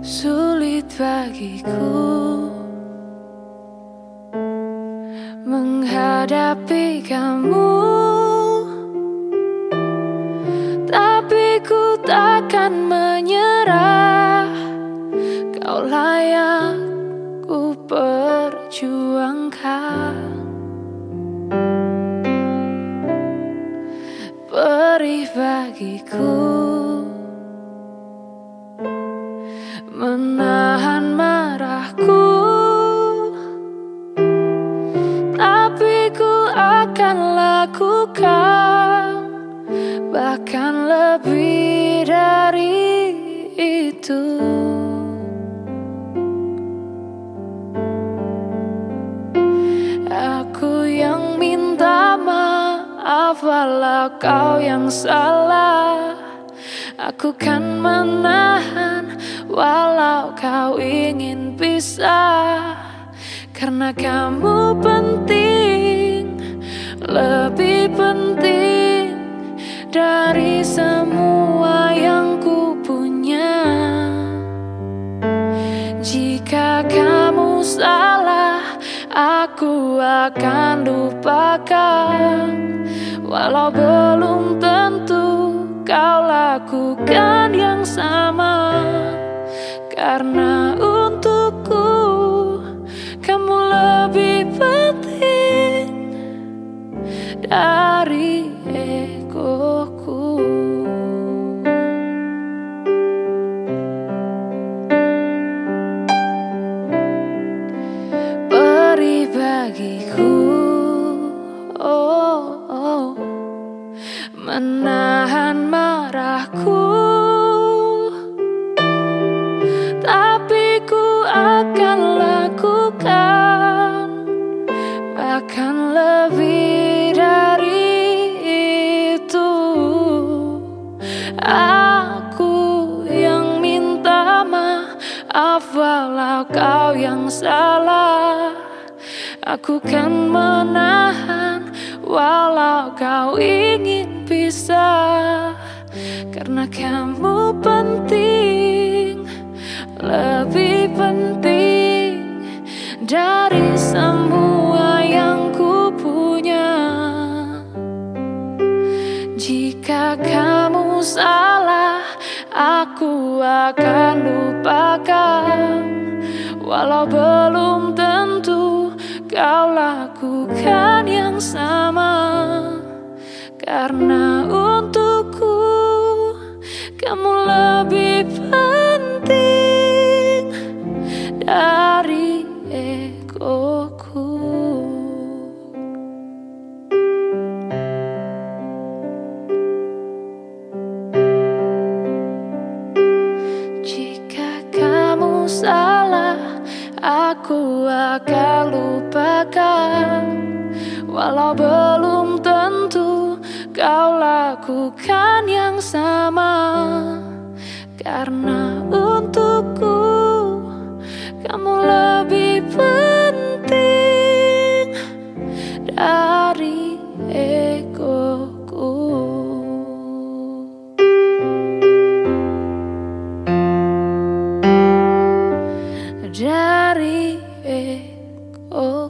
sulit bagiku menghadapi kamu, tapi ku takkan menyerah. Kau layak ku perjuangkan. Perih bagiku. Marahku Tapi ku akan lakukan Bahkan lebih dari itu. Aku yang minta maaf walau kau yang salah. Aku kan menahan walau kau ingin pisah Karena kamu penting, lebih penting dari semua yang ku punya. Jika kamu salah, aku akan lupakan. Walau belum tentu kau lakukan yang sama Karena untukku kamu lebih penting dari egoku. Beri bagiku oh, oh, Menahan marahku akan lakukan Bahkan lebih dari itu. Aku yang minta maaf walau kau yang salah. Aku kan menahan walau kau ingin pisah Karena kamu penting, lebih dari semua yang ku punya. Jika kamu salah, aku akan lupakan. Walau belum tentu kau lakukan yang sama. Karena untukku kamu lebih egoku. Jika kamu salah, aku akan lupakan. Walau belum tentu kau lakukan yang sama. Karena untukku dari egoku